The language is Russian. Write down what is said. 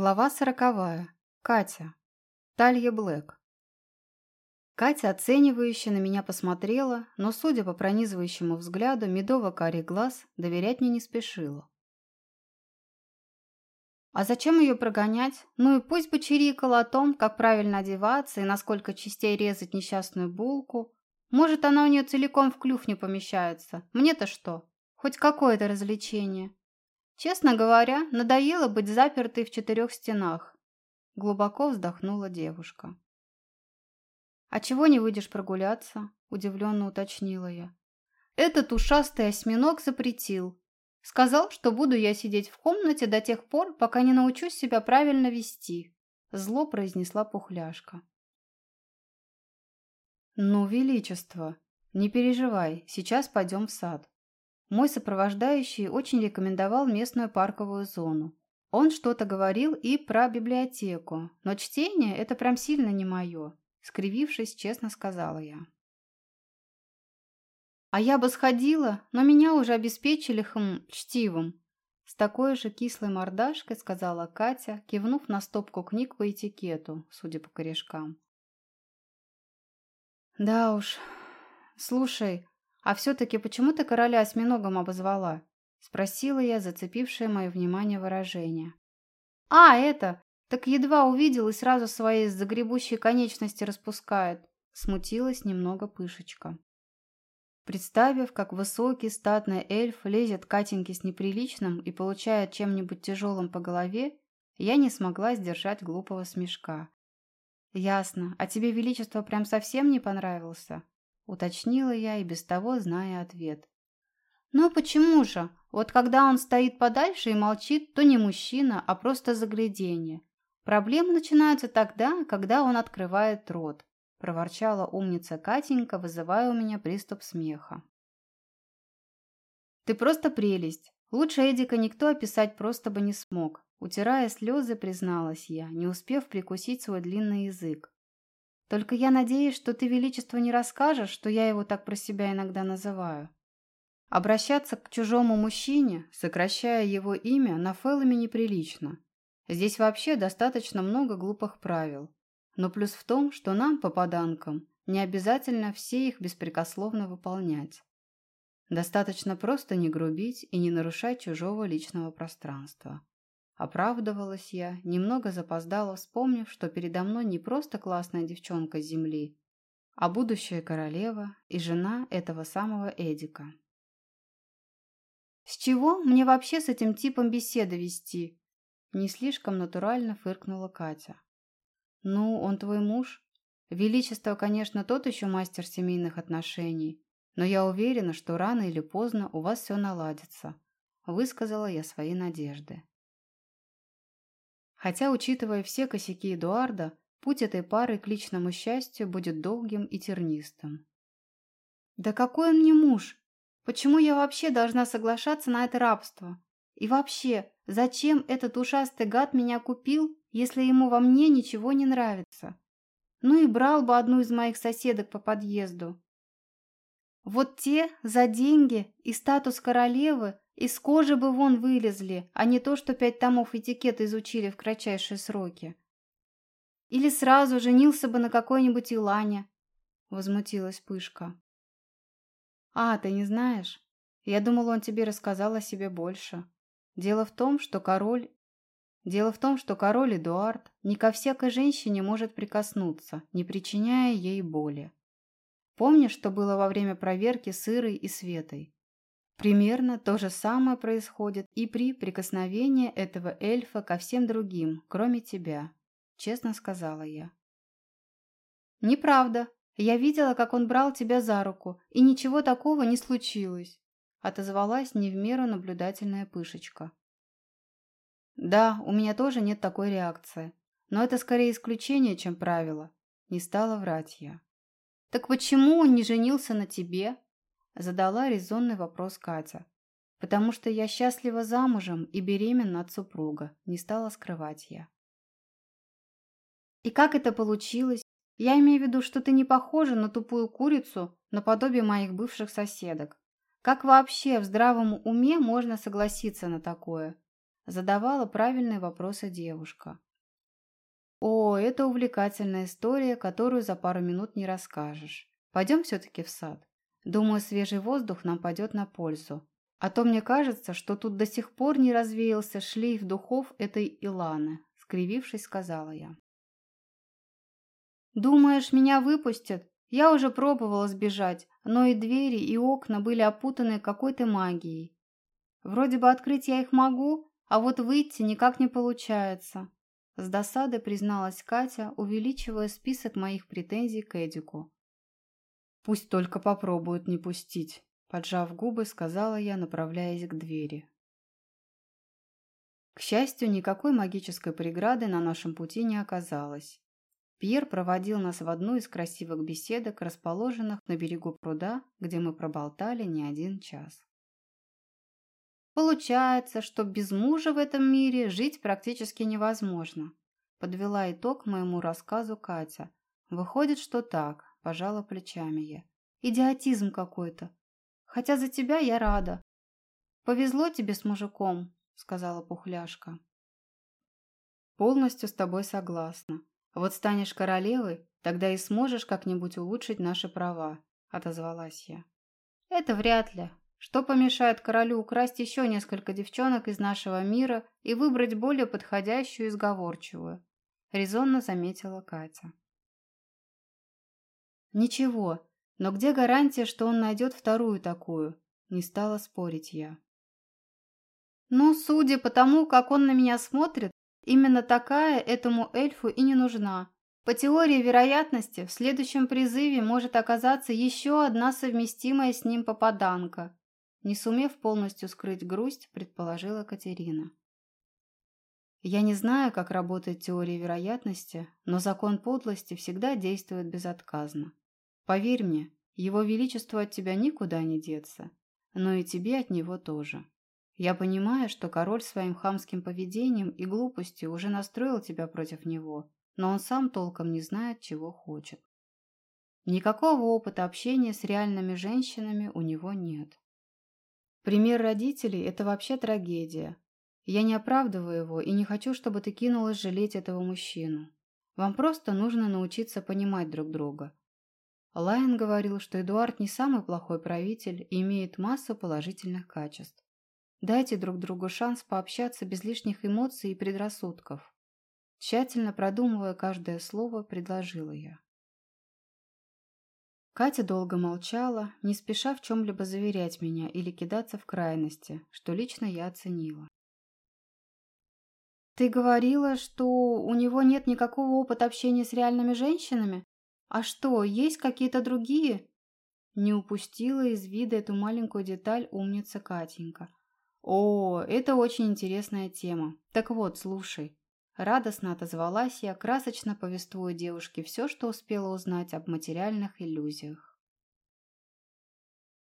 Глава сороковая. Катя. Талья Блэк. Катя оценивающе на меня посмотрела, но, судя по пронизывающему взгляду, медово-карий глаз доверять мне не спешила. А зачем ее прогонять? Ну и пусть бы чирикала о том, как правильно одеваться и насколько частей резать несчастную булку. Может, она у нее целиком в клюв не помещается. Мне-то что? Хоть какое-то развлечение. Честно говоря, надоело быть запертой в четырех стенах. Глубоко вздохнула девушка. «А чего не выйдешь прогуляться?» – удивленно уточнила я. «Этот ушастый осьминог запретил. Сказал, что буду я сидеть в комнате до тех пор, пока не научусь себя правильно вести», – зло произнесла пухляшка. «Ну, Величество, не переживай, сейчас пойдем в сад. Мой сопровождающий очень рекомендовал местную парковую зону. Он что-то говорил и про библиотеку, но чтение – это прям сильно не мое, скривившись, честно сказала я. А я бы сходила, но меня уже обеспечили хм, чтивом. С такой же кислой мордашкой сказала Катя, кивнув на стопку книг по этикету, судя по корешкам. Да уж. Слушай, «А все-таки почему ты короля осьминогом обозвала?» – спросила я, зацепившее мое внимание выражение. «А, это! Так едва увидел и сразу свои загребущие конечности распускает!» – смутилась немного пышечка. Представив, как высокий статный эльф лезет Катеньке с неприличным и получает чем-нибудь тяжелым по голове, я не смогла сдержать глупого смешка. «Ясно. А тебе Величество прям совсем не понравился?» Уточнила я и без того зная ответ. «Ну почему же? Вот когда он стоит подальше и молчит, то не мужчина, а просто загляденье. Проблемы начинаются тогда, когда он открывает рот», проворчала умница Катенька, вызывая у меня приступ смеха. «Ты просто прелесть. Лучше Эдика никто описать просто бы не смог», утирая слезы, призналась я, не успев прикусить свой длинный язык. Только я надеюсь, что ты, Величество, не расскажешь, что я его так про себя иногда называю. Обращаться к чужому мужчине, сокращая его имя, на фэлами неприлично. Здесь вообще достаточно много глупых правил. Но плюс в том, что нам, попаданкам, не обязательно все их беспрекословно выполнять. Достаточно просто не грубить и не нарушать чужого личного пространства. Оправдывалась я, немного запоздала, вспомнив, что передо мной не просто классная девчонка с земли, а будущая королева и жена этого самого Эдика. «С чего мне вообще с этим типом беседы вести?» Не слишком натурально фыркнула Катя. «Ну, он твой муж. Величество, конечно, тот еще мастер семейных отношений, но я уверена, что рано или поздно у вас все наладится», высказала я свои надежды. Хотя, учитывая все косяки Эдуарда, путь этой пары к личному счастью будет долгим и тернистым. «Да какой он мне муж? Почему я вообще должна соглашаться на это рабство? И вообще, зачем этот ушастый гад меня купил, если ему во мне ничего не нравится? Ну и брал бы одну из моих соседок по подъезду. Вот те за деньги и статус королевы из кожи бы вон вылезли, а не то, что пять томов этикета изучили в кратчайшие сроки. Или сразу женился бы на какой-нибудь Илане, возмутилась Пышка. А, ты не знаешь? Я думала, он тебе рассказал о себе больше. Дело в том, что король... Дело в том, что король Эдуард ни ко всякой женщине может прикоснуться, не причиняя ей боли. Помнишь, что было во время проверки с Ирой и Светой? Примерно то же самое происходит и при прикосновении этого эльфа ко всем другим, кроме тебя, честно сказала я. Неправда. Я видела, как он брал тебя за руку, и ничего такого не случилось, отозвалась не в меру наблюдательная пышечка. Да, у меня тоже нет такой реакции, но это скорее исключение, чем правило, не стала врать я. Так почему он не женился на тебе? Задала резонный вопрос Катя. «Потому что я счастлива замужем и беременна от супруга», не стала скрывать я. «И как это получилось? Я имею в виду, что ты не похожа на тупую курицу, наподобие моих бывших соседок. Как вообще в здравом уме можно согласиться на такое?» Задавала правильные вопросы девушка. О, это увлекательная история, которую за пару минут не расскажешь. Пойдем все-таки в сад. Думаю, свежий воздух нам пойдет на пользу. А то мне кажется, что тут до сих пор не развеялся шлейф духов этой Иланы, скривившись, сказала я. «Думаешь, меня выпустят? Я уже пробовала сбежать, но и двери, и окна были опутаны какой-то магией. Вроде бы открыть я их могу, а вот выйти никак не получается. С досадой призналась Катя, увеличивая список моих претензий к Эдику. «Пусть только попробуют не пустить», – поджав губы, сказала я, направляясь к двери. К счастью, никакой магической преграды на нашем пути не оказалось. Пьер проводил нас в одну из красивых беседок, расположенных на берегу пруда, где мы проболтали не один час. Получается, что без мужа в этом мире жить практически невозможно. Подвела итог моему рассказу Катя. Выходит, что так, пожала плечами я. Идиотизм какой-то. Хотя за тебя я рада. Повезло тебе с мужиком, сказала Пухляшка. Полностью с тобой согласна. Вот станешь королевой, тогда и сможешь как-нибудь улучшить наши права, отозвалась я. Это вряд ли, что помешает королю украсть еще несколько девчонок из нашего мира и выбрать более подходящую и сговорчивую? Резонно заметила Катя. Ничего, но где гарантия, что он найдет вторую такую? Не стала спорить я. Ну, судя по тому, как он на меня смотрит, именно такая этому эльфу и не нужна. По теории вероятности, в следующем призыве может оказаться еще одна совместимая с ним попаданка. Не сумев полностью скрыть грусть, предположила Катерина. Я не знаю, как работает теория вероятности, но закон подлости всегда действует безотказно. Поверь мне, его величество от тебя никуда не деться, но и тебе от него тоже. Я понимаю, что король своим хамским поведением и глупостью уже настроил тебя против него, но он сам толком не знает, чего хочет. Никакого опыта общения с реальными женщинами у него нет. Пример родителей – это вообще трагедия. Я не оправдываю его и не хочу, чтобы ты кинулась жалеть этого мужчину. Вам просто нужно научиться понимать друг друга. Лайон говорил, что Эдуард не самый плохой правитель и имеет массу положительных качеств. Дайте друг другу шанс пообщаться без лишних эмоций и предрассудков. Тщательно продумывая каждое слово, предложила я. Катя долго молчала, не спеша в чем-либо заверять меня или кидаться в крайности, что лично я оценила. «Ты говорила, что у него нет никакого опыта общения с реальными женщинами? А что, есть какие-то другие?» Не упустила из вида эту маленькую деталь умница Катенька. «О, это очень интересная тема. Так вот, слушай. Радостно отозвалась я, красочно повествуя девушке все, что успела узнать об материальных иллюзиях.